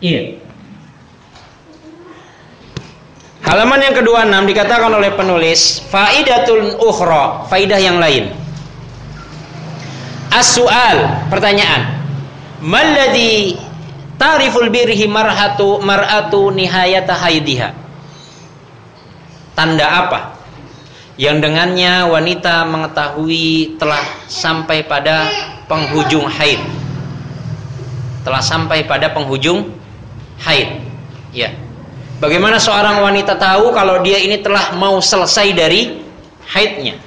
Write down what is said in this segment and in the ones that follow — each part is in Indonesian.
Iya. Halaman yang kedua enam dikatakan oleh penulis faidatul ukhra, faidah yang lain. As-su'al, pertanyaan. Malladhi tariful birhi marhatu mar'atu nihayata haidiha? Tanda apa yang dengannya wanita mengetahui telah sampai pada penghujung haid? Telah sampai pada penghujung haid. Ya. Bagaimana seorang wanita tahu kalau dia ini telah mau selesai dari haidnya?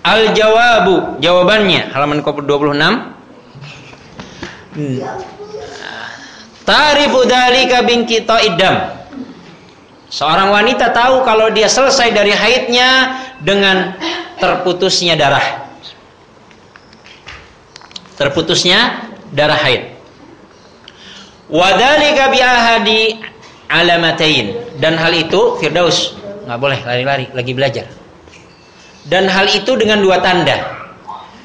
Al jawabu, jawabannya halaman 26. Hmm. Tarifu dalika kita idam. Seorang wanita tahu kalau dia selesai dari haidnya dengan terputusnya darah. Terputusnya darah haid. Wadalika bi ahadi alamatain. Dan hal itu Firdaus nggak boleh lari-lari lagi belajar. Dan hal itu dengan dua tanda.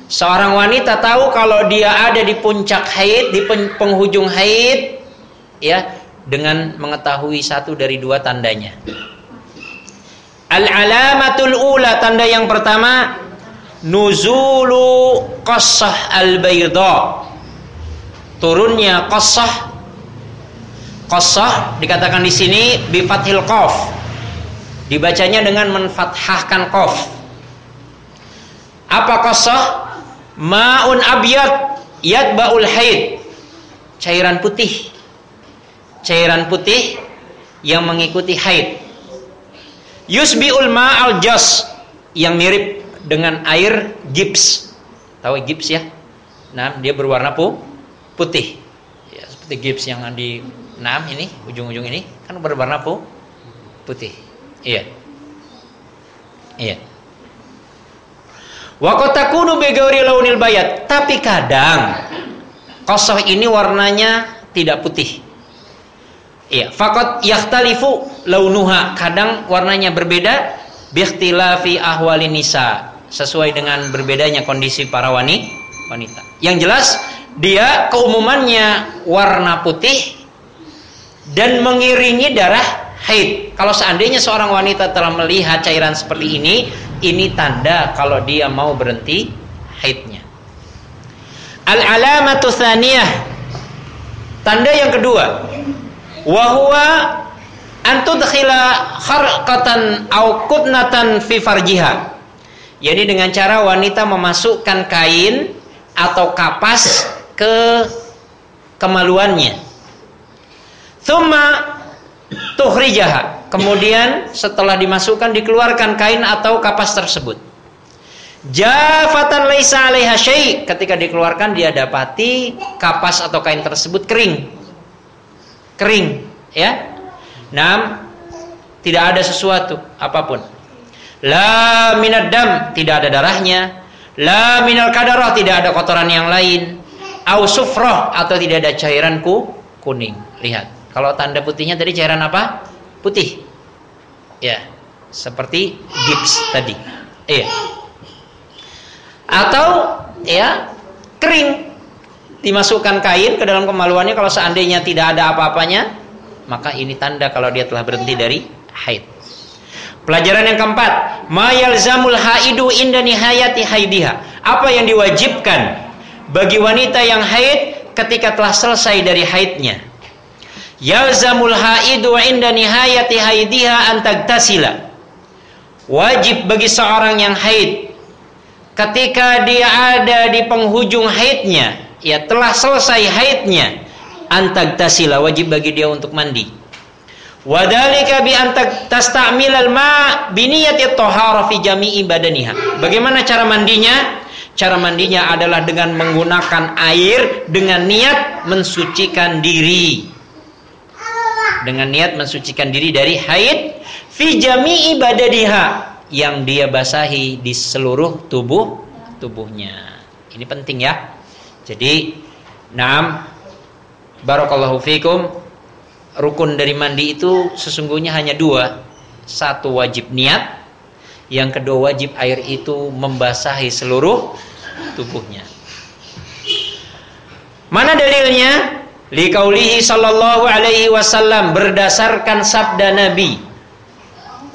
Seorang wanita tahu kalau dia ada di puncak haid di penghujung haid ya dengan mengetahui satu dari dua tandanya. Al alamatul ula tanda yang pertama nuzulu qassah al bayda turunnya qassah Qasah dikatakan di sini bi fathil qaf. Dibacanya dengan menfathahkan qaf. Apa qasah? Ma'un abyad yatba'ul haid. Cairan putih. Cairan putih yang mengikuti haid. Yusbiul ma'al jas yang mirip dengan air gips. Tahu gips ya? Nah, dia berwarna putih. Ya, seperti gips yang di Nah, ini ujung-ujung ini kan berwarna putih. Iya. Iya. Wa qad takunu bi launil bayat, tapi kadang kosoh ini warnanya tidak putih. Iya, faqat yahtalifu launuha, kadang warnanya berbeda biikhtilafi ahwali nisa, sesuai dengan berbedanya kondisi para wanita. Yang jelas dia keumumannya warna putih dan mengiringi darah haid. Kalau seandainya seorang wanita telah melihat cairan seperti ini, ini tanda kalau dia mau berhenti haidnya. Al-alamatu tsaniyah. Tanda yang kedua. Wa huwa an tudkhila kharqatan aw qutnatan fi farjiha. Jadi dengan cara wanita memasukkan kain atau kapas ke kemaluannya Thumma tuhrijaha. Kemudian setelah dimasukkan dikeluarkan kain atau kapas tersebut. Jafatan laisa 'alaiha syai'. Ketika dikeluarkan dia dapati kapas atau kain tersebut kering. Kering, ya. Nam tidak ada sesuatu apa pun. La minad dam, tidak ada darahnya. La minal kadarah, tidak ada kotoran yang lain. Au sufrah atau tidak ada cairanku kuning. Lihat. Kalau tanda putihnya tadi cairan apa? Putih. Ya, seperti gips tadi. Iya. Atau ya kering dimasukkan kain ke dalam kemaluannya kalau seandainya tidak ada apa-apanya maka ini tanda kalau dia telah berhenti dari haid. Pelajaran yang keempat, mayalzamul haidu inda nihayati haidiha. Apa yang diwajibkan bagi wanita yang haid ketika telah selesai dari haidnya? Yalzamul haidu inda nihayati haidiha an tagtasila. Wajib bagi seorang yang haid ketika dia ada di penghujung haidnya, ya telah selesai haidnya, antagtasila wajib bagi dia untuk mandi. Wadalika bi antag tastamilal ma biniyati tahara fi jami'i badaniha. Bagaimana cara mandinya? Cara mandinya adalah dengan menggunakan air dengan niat mensucikan diri dengan niat mensucikan diri dari haid fi jami'i badadiha yang dia basahi di seluruh tubuh tubuhnya. Ini penting ya. Jadi, enam barakallahu fikum rukun dari mandi itu sesungguhnya hanya dua. Satu wajib niat, yang kedua wajib air itu membasahi seluruh tubuhnya. Mana dalilnya? Liqaulihi sallallahu alaihi wasallam berdasarkan sabda Nabi.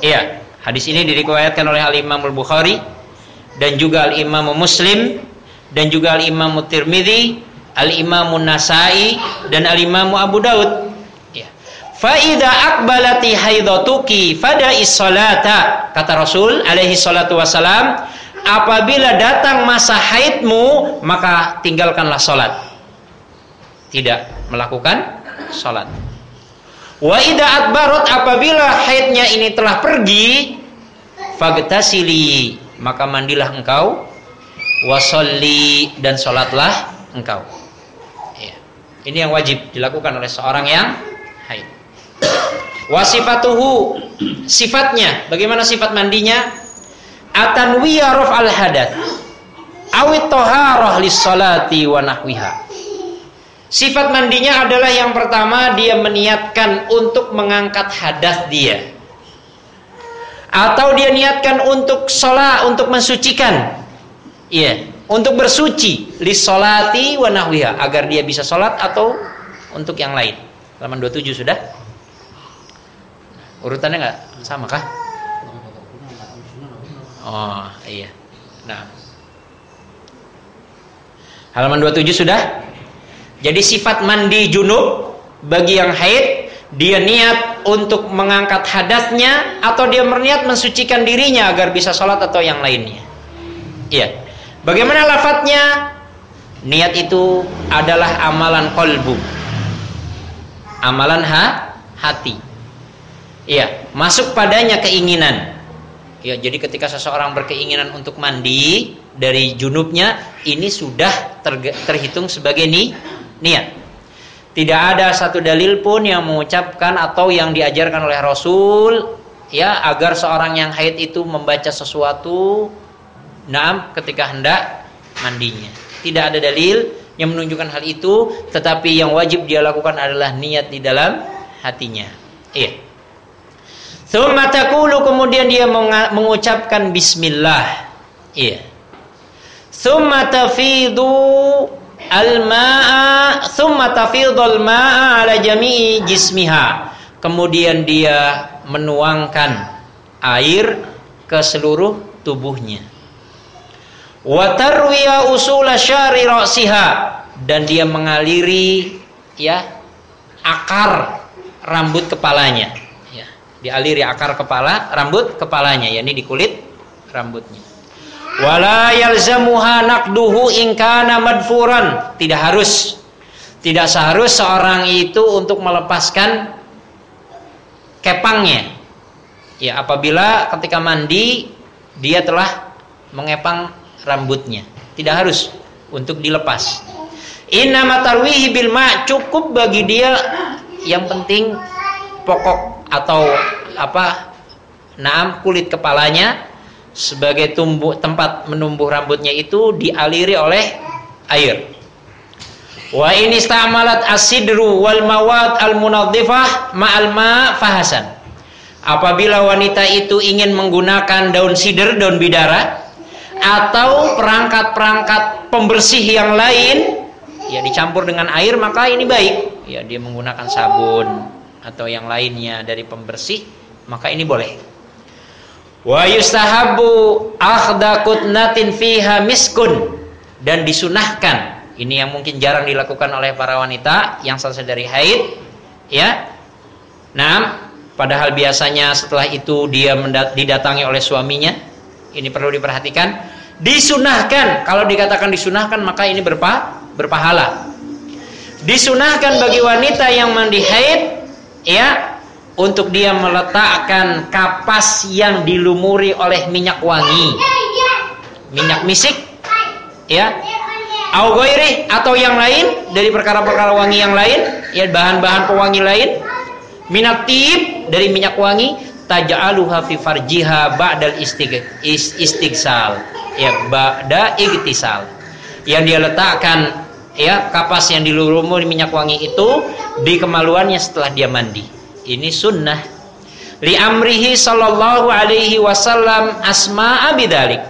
Iya, hadis ini diriwayatkan oleh Al Imam Al Bukhari dan juga Al Imam Muslim dan juga Al Imam Tirmidzi, Al Imam Nasai dan Al Imam Abu Daud. Ya. Faida akbalati haidatuki fada salata kata Rasul alaihi salatu wasalam apabila datang masa haidmu maka tinggalkanlah salat tidak melakukan salat wa ida adbarot apabila haidnya ini telah pergi fagtasili maka mandilah engkau wasolli dan sholatlah engkau. Ya. Ini yang wajib dilakukan oleh seorang yang haid. Wasifatuhu sifatnya, bagaimana sifat mandinya? Atanwiya al hadat. Awit toharoh lis salati wa nahwiha. Sifat mandinya adalah yang pertama dia meniatkan untuk mengangkat hadas dia. Atau dia niatkan untuk sholat, untuk mensucikan Iya, untuk bersuci li solati wa nahwiha agar dia bisa sholat atau untuk yang lain. Halaman 27 sudah? Urutannya nggak sama kah? Oh, iya. Nah. Halaman 27 sudah? Jadi sifat mandi junub bagi yang haid dia niat untuk mengangkat hadasnya atau dia berniat mensucikan dirinya agar bisa sholat atau yang lainnya. Iya. Bagaimana lafadznya? Niat itu adalah amalan kolbu. Amalan ha, hati. Iya, masuk padanya keinginan. Ya, jadi ketika seseorang berkeinginan untuk mandi dari junubnya, ini sudah ter, terhitung sebagai ni, niat. Tidak ada satu dalil pun yang mengucapkan atau yang diajarkan oleh Rasul ya agar seorang yang haid itu membaca sesuatu Naam ketika hendak mandinya. Tidak ada dalil yang menunjukkan hal itu, tetapi yang wajib dia lakukan adalah niat di dalam hatinya. Iya. Thumma taqulu kemudian dia mengucapkan bismillah. Iya. Tafidu al-ma'a thumma tafidul ma'a ala jami'i jismiha. Kemudian dia menuangkan air ke seluruh tubuhnya. Wa tarwiya usula syari ra'siha. Dan dia mengaliri ya akar rambut kepalanya. Ya dialiri akar kepala rambut kepalanya yakni di kulit rambutnya wala yalzamuha naqduhu in kana madfuran tidak harus tidak seharus seorang itu untuk melepaskan kepangnya ya apabila ketika mandi dia telah mengepang rambutnya. Tidak harus untuk dilepas. Inna matarwihi bil ma cukup bagi dia yang penting pokok atau apa naam kulit kepalanya sebagai tumbuh tempat menumbuh rambutnya itu dialiri oleh air. Wa ini istamalat asidru wal mawad al munadhifah ma'al ma fahasan. Apabila wanita itu ingin menggunakan daun sider, daun bidara, atau perangkat-perangkat pembersih yang lain ya dicampur dengan air maka ini baik ya dia menggunakan sabun atau yang lainnya dari pembersih maka ini boleh wa yustahabu akhda kutnatin fiha miskun. Dan disunahkan. Ini yang mungkin jarang dilakukan oleh para wanita yang selesai dari haid ya. Nah padahal biasanya setelah itu dia didatangi oleh suaminya. Ini perlu diperhatikan. Disunahkan. Kalau dikatakan disunahkan maka ini berpa berpahala. Disunahkan bagi wanita yang mandi haid ya untuk dia meletakkan kapas yang dilumuri oleh minyak wangi. Minyak misik ya. Augoiri atau yang lain dari perkara-perkara wangi yang lain ya bahan-bahan pewangi lain. Minyak tip dari minyak wangi taj'aluha fi farjiha ba'dal istighsal. Ya ba'da igtisal yang dia letakkan ya kapas yang dilumuri minyak wangi itu di kemaluannya setelah dia mandi ini sunnah li amrihi sallallahu alaihi wasallam asma abidalik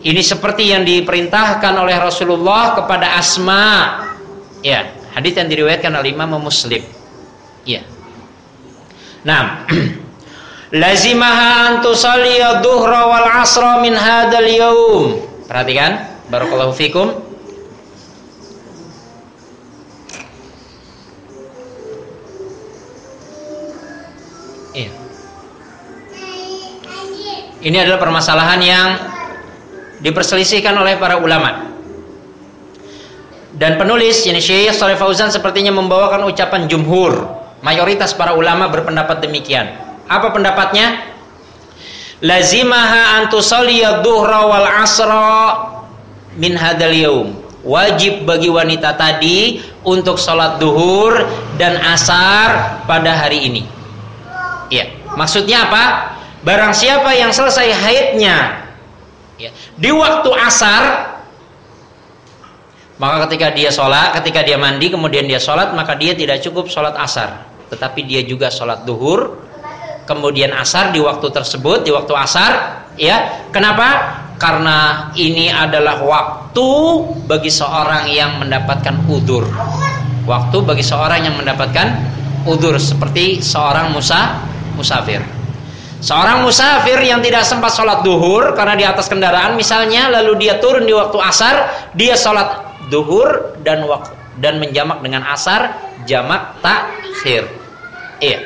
ini seperti yang diperintahkan oleh Rasulullah kepada Asma ya Hadis yang diriwayatkan oleh Imam Muslim. Iya. Nah, lazimaha an tusalliya dhuhra wal asra min hadzal yaum. Perhatikan, barakallahu fikum. Ini adalah permasalahan yang diperselisihkan oleh para ulama. Dan penulis ini Syekh Shalih Fauzan sepertinya membawakan ucapan jumhur. Mayoritas para ulama berpendapat demikian. Apa pendapatnya? Lazimaha an tusalliya dhuhra wal asra min hadzal yaum. Wajib bagi wanita tadi untuk sholat duhur dan asar pada hari ini. Ya, maksudnya apa? Barang siapa yang selesai haidnya ya, di waktu asar maka ketika dia sholat, ketika dia mandi, kemudian dia sholat, maka dia tidak cukup sholat asar. Tetapi dia juga sholat duhur, kemudian asar di waktu tersebut, di waktu asar. ya Kenapa? Karena ini adalah waktu bagi seorang yang mendapatkan udur. Waktu bagi seorang yang mendapatkan udur. Seperti seorang musa, musafir. Seorang musafir yang tidak sempat sholat duhur karena di atas kendaraan misalnya, lalu dia turun di waktu asar, dia sholat duhur dan waktu dan menjamak dengan asar jamak takhir. Iya.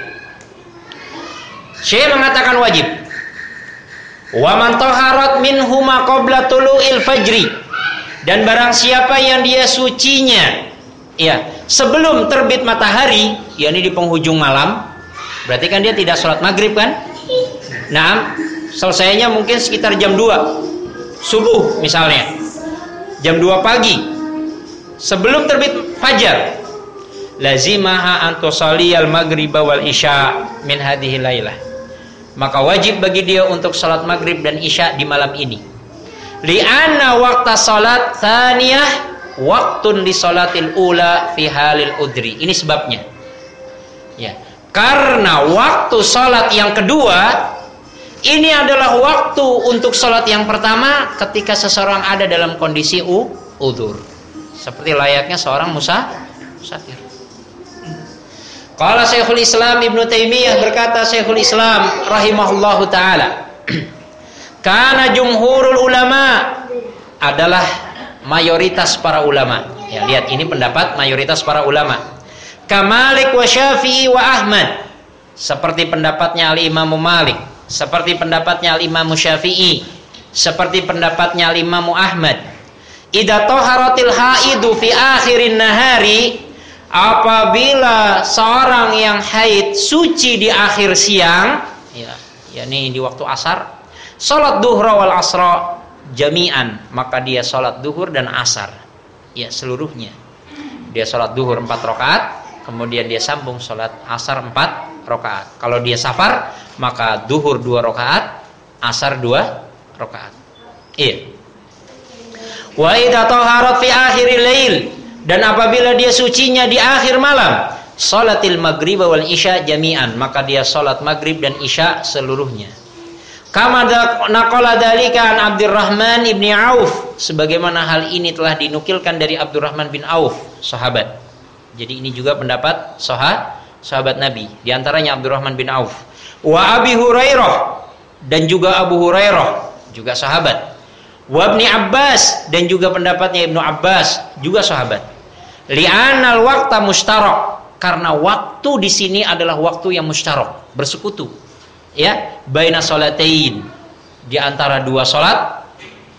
Syekh mengatakan wajib. Wa man taharat minhuma qabla tulu'il fajri. Dan barang siapa yang dia sucinya ya, sebelum terbit matahari, yakni di penghujung malam, berarti kan dia tidak sholat maghrib kan? Nah, selesainya mungkin sekitar jam 2 subuh misalnya. Jam 2 pagi sebelum terbit fajar. Lazimaha an al maghriba wal isya min hadhihi lailah maka wajib bagi dia untuk salat maghrib dan isya di malam ini. Li'anna waqta salat thaniyah waktun di salatil ula fi halil udri. Ini sebabnya. Ya. Karena waktu salat yang kedua ini adalah waktu untuk salat yang pertama ketika seseorang ada dalam kondisi u udur seperti layaknya seorang musa musafir. Qala Syekhul Islam Ibnu Taimiyah berkata Syekhul Islam rahimahullahu taala Karena jumhurul ulama adalah mayoritas para ulama. Ya, lihat ini pendapat mayoritas para ulama. Kamalik wa Syafi'i wa Ahmad. Seperti pendapatnya Al-Imam Malik, seperti pendapatnya Al-Imam Syafi'i, seperti pendapatnya Al-Imam Ahmad. Idza taharatil haidu fi akhirin nahari apabila seorang yang haid suci di akhir siang ya yakni di waktu asar salat duhra wal asra jami'an maka dia salat duhur dan asar. Ya seluruhnya. Dia salat duhur 4 rakaat kemudian dia sambung salat asar 4 rakaat kalau dia safar maka duhur 2 rakaat asar 2 rakaat iya Wa idza taharat fi akhiril lail dan apabila dia sucinya di akhir malam, salatil maghrib wal isya jami'an, maka dia salat maghrib dan isya seluruhnya. Kama naqala dalika an Abdurrahman ibni Auf sebagaimana hal ini telah dinukilkan dari Abdurrahman bin Auf, sahabat. Jadi ini juga pendapat sahabat sahabat Nabi, di antaranya Abdurrahman bin Auf. Wa Abi Hurairah dan juga Abu Hurairah, juga sahabat. Wabni Abbas dan juga pendapatnya Ibnu Abbas juga sahabat. Li'anal wakta mustarok karena waktu di sini adalah waktu yang mustarok bersekutu ya baina salatain di antara dua salat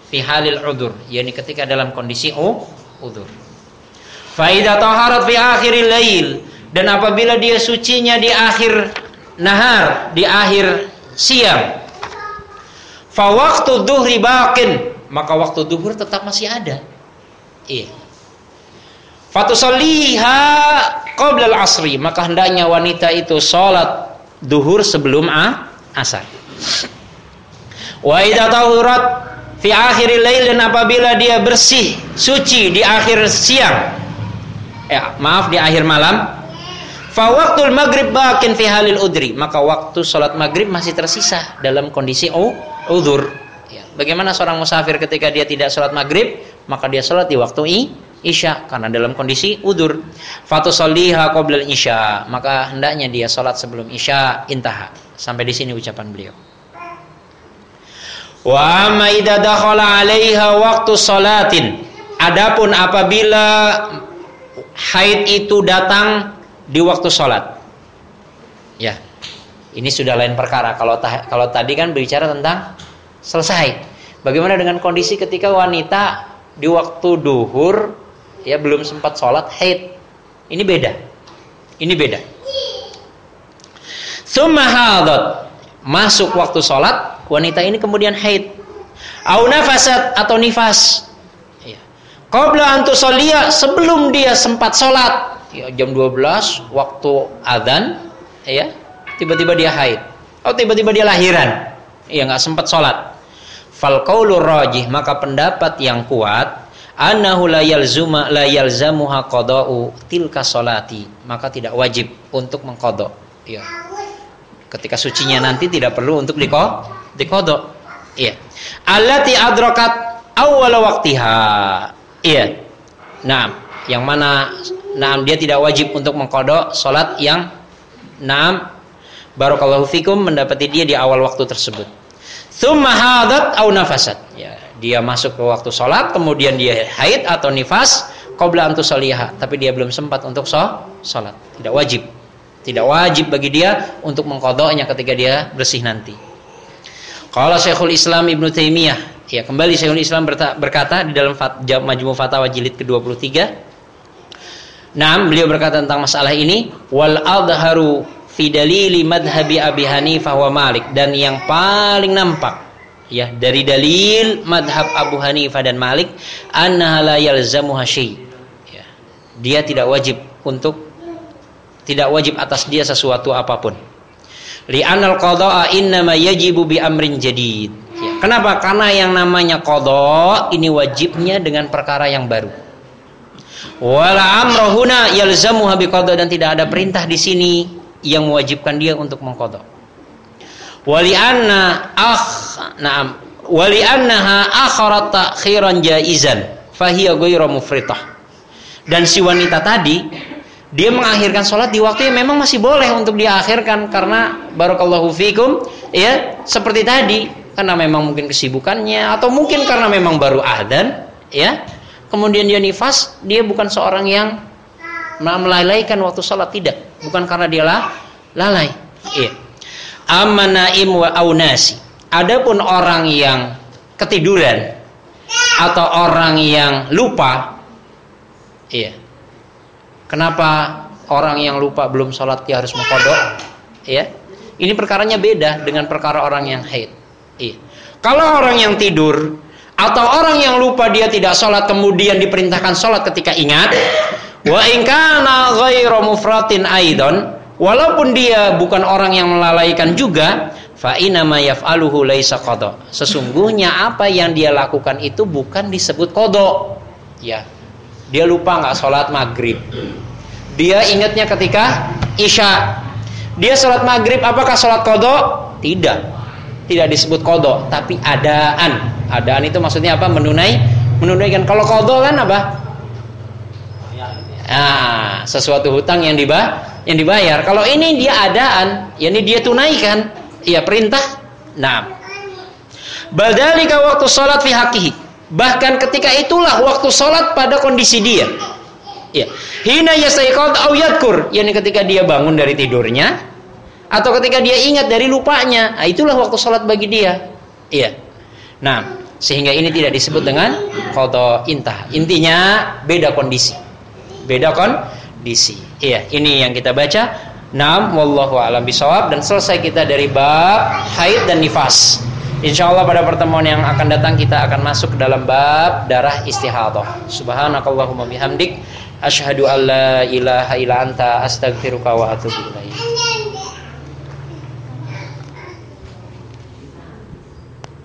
fi halil udur yakni ketika dalam kondisi oh, udur fa idza taharat fi akhiril lail dan apabila dia sucinya di akhir nahar di akhir siang fa waqtu dhuhri baqin maka waktu duhur tetap masih ada. Iya. Fatusalliha qabla asri maka hendaknya wanita itu sholat duhur sebelum a, asar. Wa idza tahurat fi akhiril lail dan apabila dia bersih suci di akhir siang ya maaf di akhir malam fa waqtul maghrib bakin fi halil udri maka waktu sholat maghrib masih tersisa dalam kondisi udur Bagaimana seorang musafir ketika dia tidak sholat maghrib, maka dia sholat di waktu i, isya karena dalam kondisi udur. Fatusalliha qabla isya, maka hendaknya dia salat sebelum isya intaha. Sampai di sini ucapan beliau. Wa amma idza dakhala 'alaiha waktu salatin. Adapun apabila haid itu datang di waktu salat. Ya. Ini sudah lain perkara. Kalau kalau tadi kan berbicara tentang selesai. Bagaimana dengan kondisi ketika wanita di waktu duhur ya belum sempat sholat haid. Ini beda. Ini beda. Summa Masuk waktu sholat, wanita ini kemudian haid. Au nafasat atau nifas. Ya. Qabla antu sebelum dia sempat sholat. Ya, jam 12 waktu adzan ya tiba-tiba dia haid. Oh tiba-tiba dia lahiran. Ya nggak sempat sholat. Fal qaulur rajih maka pendapat yang kuat annahu la yalzuma la yalzamuha qada'u tilka salati maka tidak wajib untuk mengkodok ya ketika sucinya nanti tidak perlu untuk diko dikodok iya allati adrakat awal waktiha iya. Nah yang mana nah dia tidak wajib untuk mengkodok salat yang nah barakallahu fikum mendapati dia di awal waktu tersebut. Thumma hadat au nafasat. Ya dia masuk ke waktu sholat kemudian dia haid atau nifas qabla antu salihah tapi dia belum sempat untuk sholat. Tidak wajib. Tidak wajib bagi dia untuk mengkodoknya ketika dia bersih nanti. Kalau Syekhul Islam Ibnu Taimiyah ya kembali Syekhul Islam berkata di dalam Majmu Fatawa jilid ke-23 Nah, beliau berkata tentang masalah ini wal adharu fi dalili madhhabi Abi Hanifah wa Malik dan yang paling nampak ya dari dalil madhab Abu Hanifah dan Malik annaha la yalzamuha ya. dia tidak wajib untuk tidak wajib atas dia sesuatu apa pun li'anal qada'a innama yajibu bi amrin jadid. Kenapa? Karena yang namanya qada ini wajibnya dengan perkara yang baru. Wala amrohuna yalzamuha bi dan tidak ada perintah di sini yang mewajibkan dia untuk mengqada wali anna akh na'am. Wali annaha akharat takhiran jaizan fahiya ghairu mufritah. Dan si wanita tadi dia mengakhirkan sholat di waktu yang memang masih boleh untuk diakhirkan karena barakallahu fikum ya seperti tadi karena memang mungkin kesibukannya atau mungkin karena memang baru adzan ya kemudian dia nifas dia bukan seorang yang melalaikan waktu sholat tidak bukan karena dia lah lalai iya amanaim wa aunasi. Adapun orang yang ketiduran atau orang yang lupa, iya. Kenapa orang yang lupa belum sholat dia harus mengkodok? Iya. Ini perkaranya beda dengan perkara orang yang haid. Iya. Kalau orang yang tidur atau orang yang lupa dia tidak sholat kemudian diperintahkan sholat ketika ingat, wa ingkana ghairu mufratin aidon Walaupun dia bukan orang yang melalaikan juga, fa inama yaf'aluhu laisa qada. Sesungguhnya apa yang dia lakukan itu bukan disebut qada. Ya. Dia lupa nggak sholat maghrib. Dia ingatnya ketika isya. Dia sholat maghrib, apakah sholat qada? Tidak. Tidak disebut qada, tapi adaan. Adaan itu maksudnya apa? Menunai, menunaikan. Kalau qada kan apa? Ah, sesuatu hutang yang dibah yang dibayar. Kalau ini dia adaan, yakni dia tunaikan, ya perintah. Nah, badalika waktu sholat fi hakihi. Bahkan ketika itulah waktu sholat pada kondisi dia. Ya. Hina yasaiqad au yadkur, yakni ketika dia bangun dari tidurnya atau ketika dia ingat dari lupanya. Nah, itulah waktu sholat bagi dia. Iya. Nah, sehingga ini tidak disebut dengan qada intah. Intinya beda kondisi. Beda kondisi. Iya, ini yang kita baca. Naam wallahu alam bisawab dan selesai kita dari bab haid dan nifas. Insya Allah pada pertemuan yang akan datang kita akan masuk ke dalam bab darah istihadah. Subhanakallahumma bihamdik asyhadu an la ilaha illa anta astaghfiruka wa atubu ilaik.